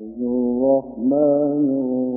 الرحمن الرحيم.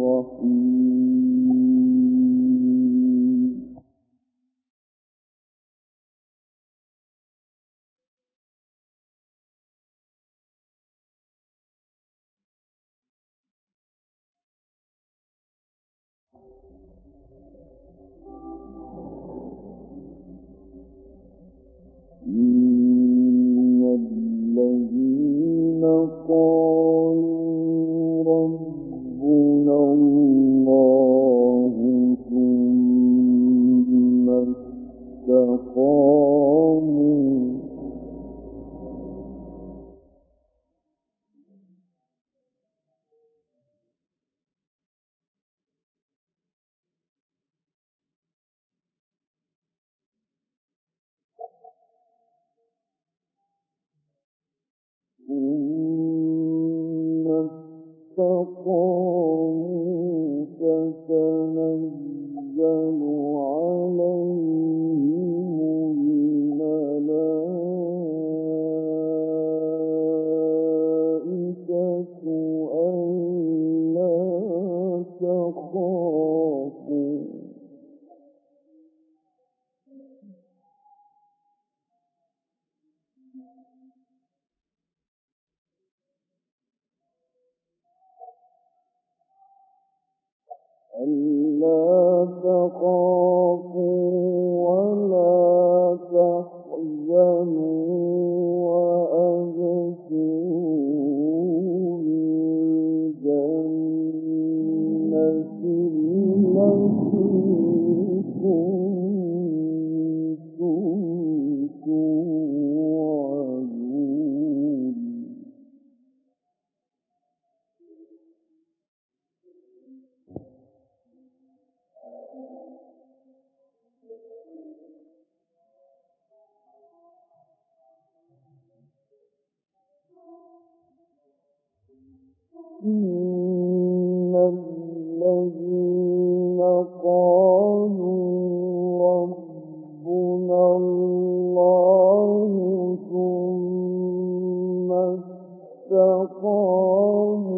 استقاموا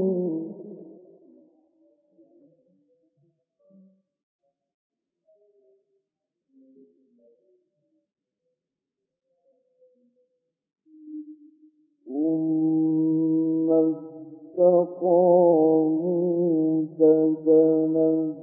ثم استقاموا تتنزل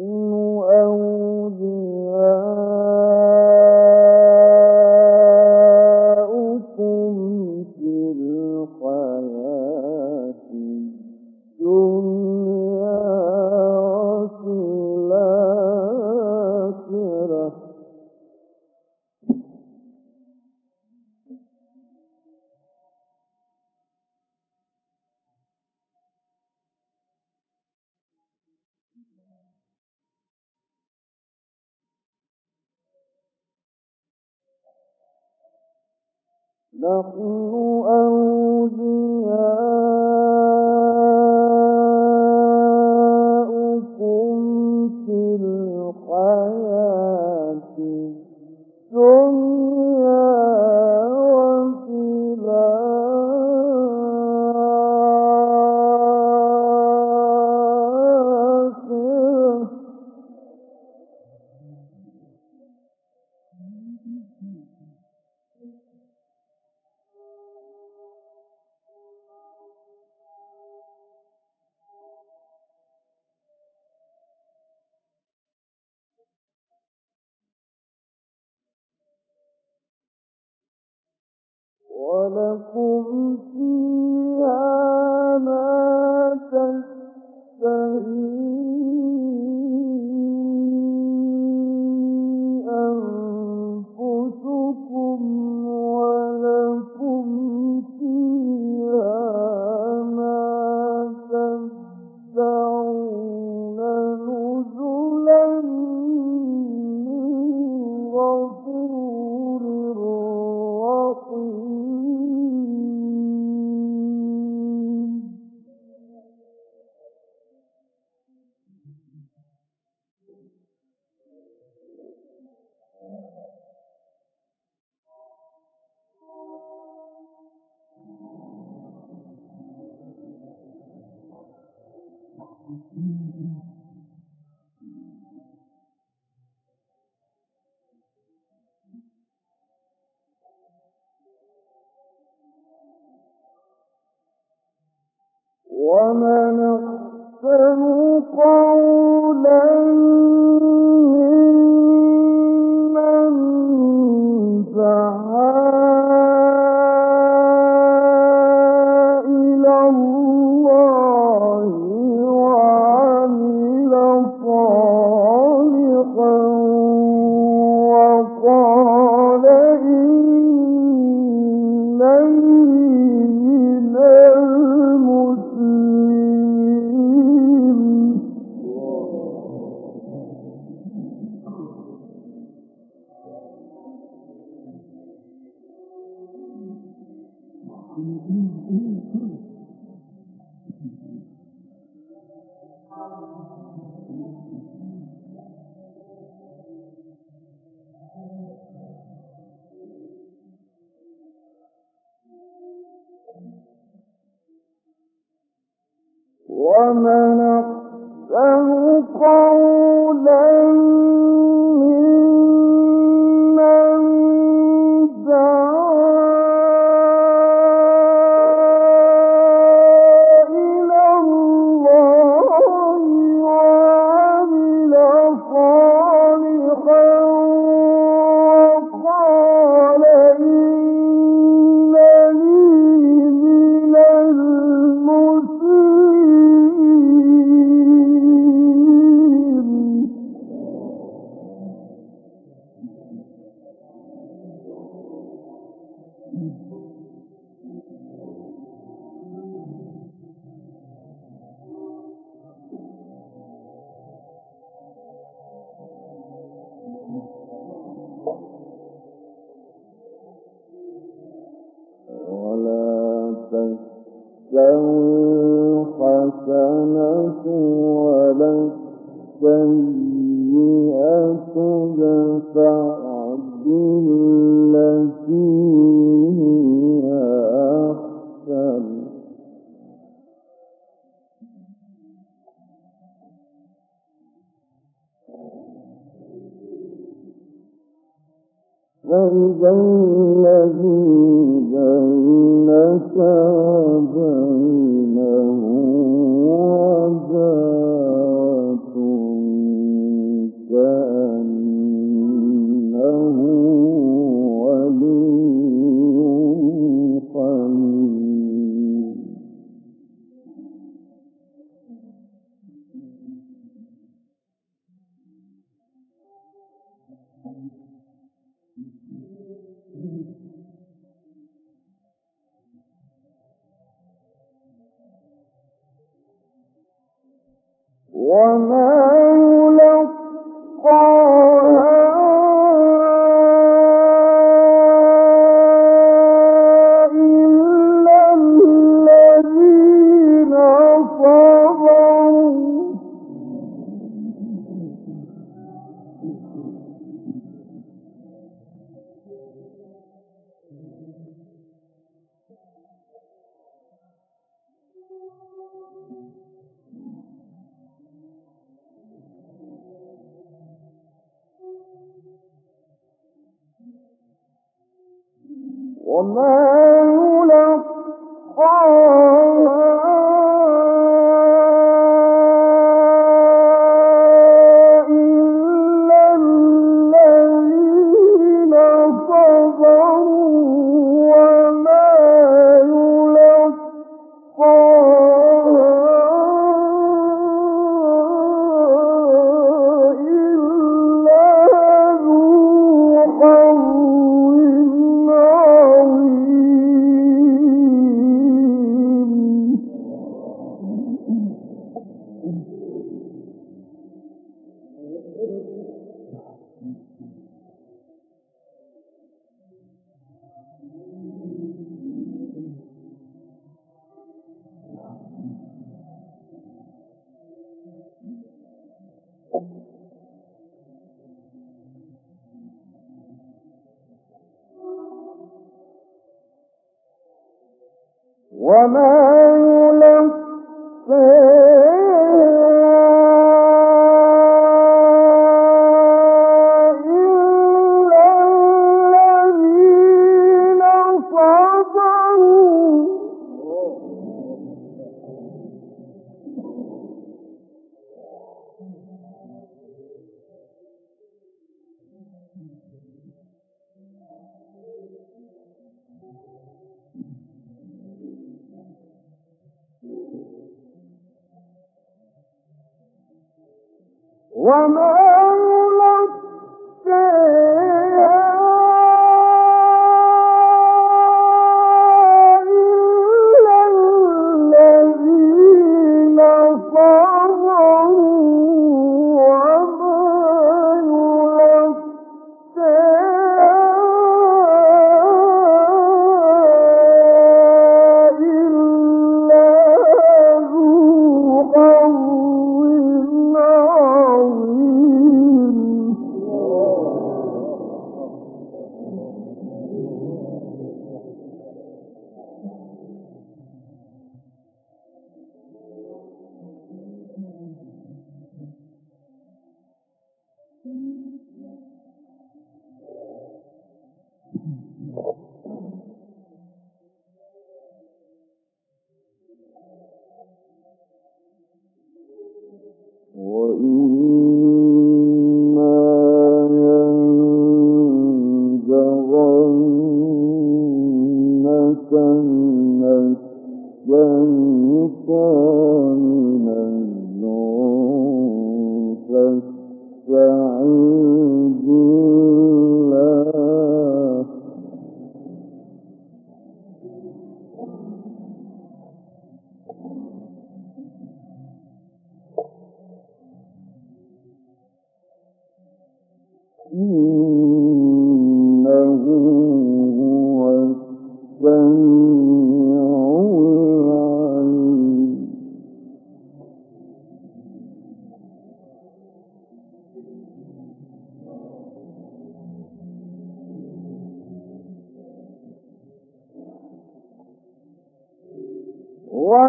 نحن نحن Mm-hmm. ومن فإذا وما ومن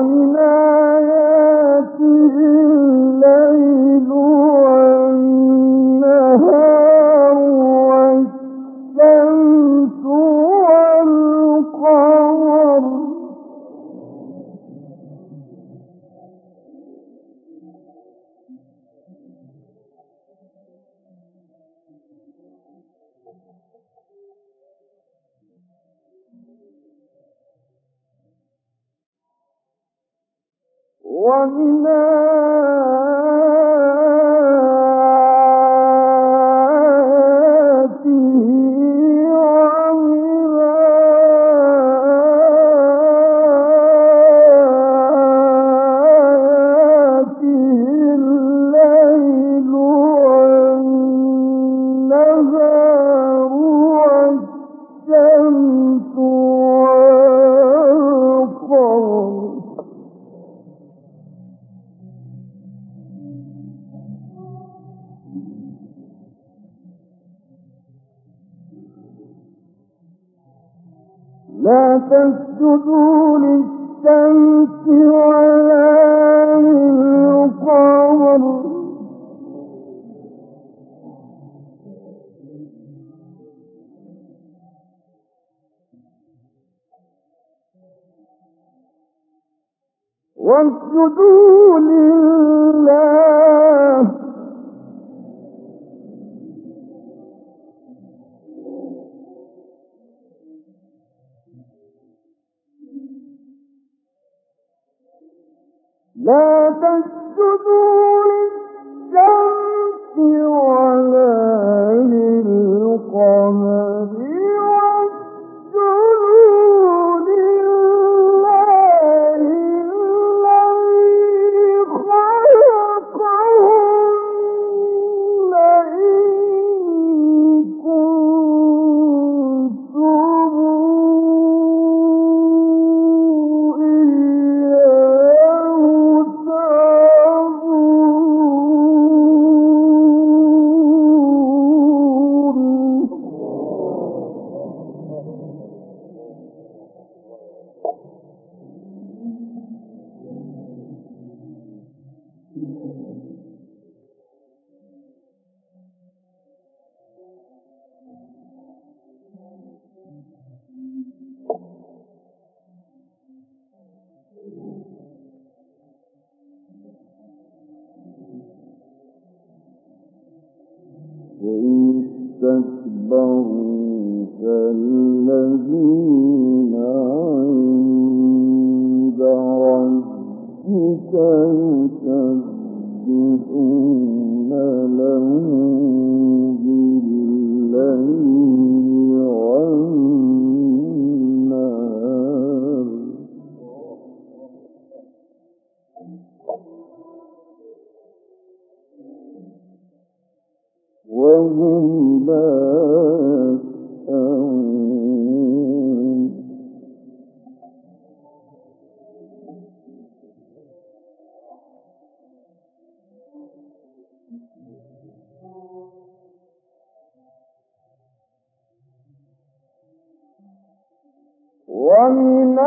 من واسجدوا ومن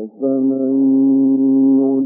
اعملوا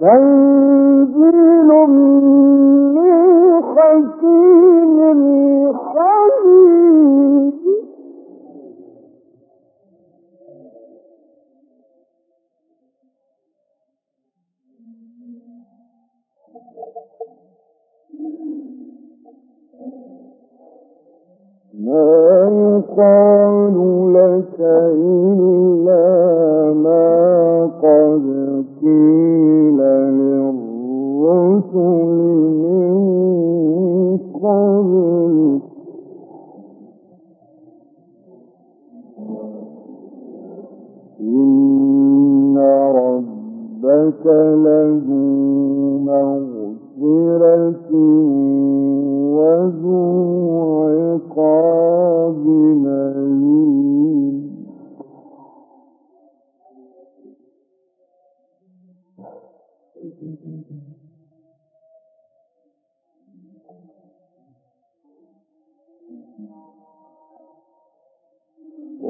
تنزيل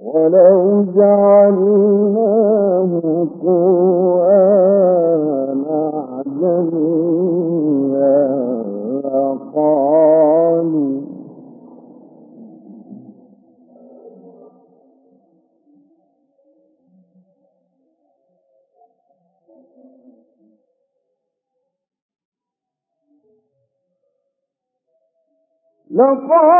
ولو جعلناه قرآنا عجميا لقالوا لقالوا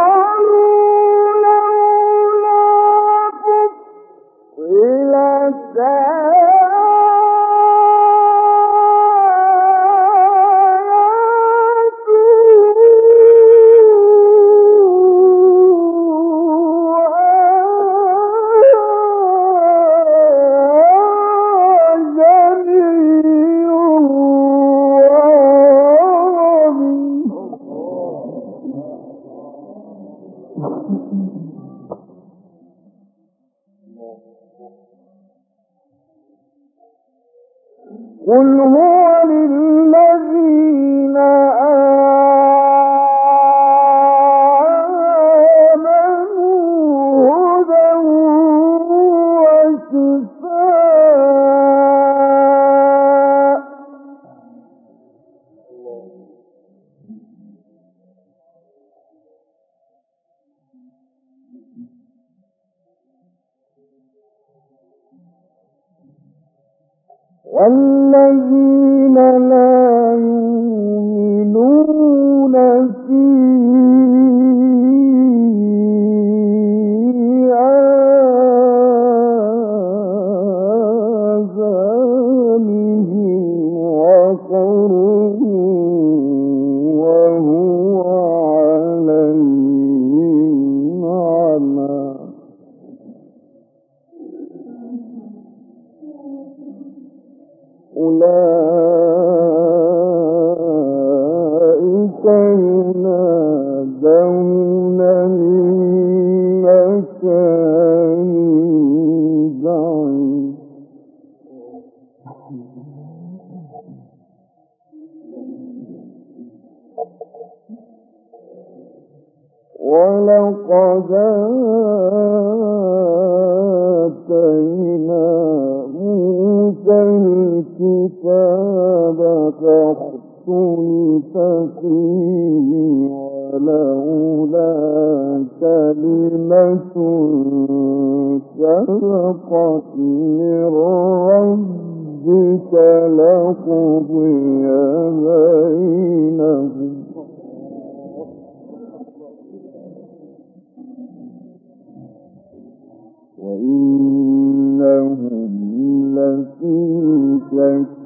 ولقد آتينا الكتاب ولولا كلمة سبقت من ربك لقضي بينهم شك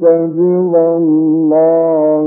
كبر الله